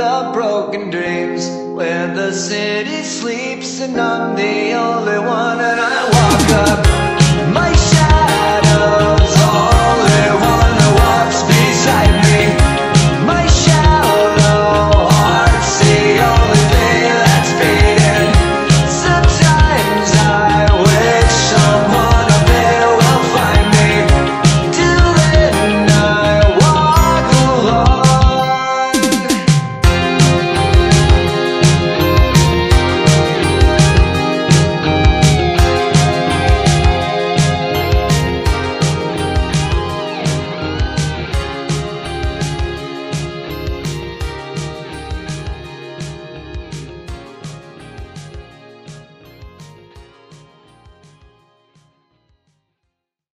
of broken dreams where the city sleeps and I'm the only one. And I walk up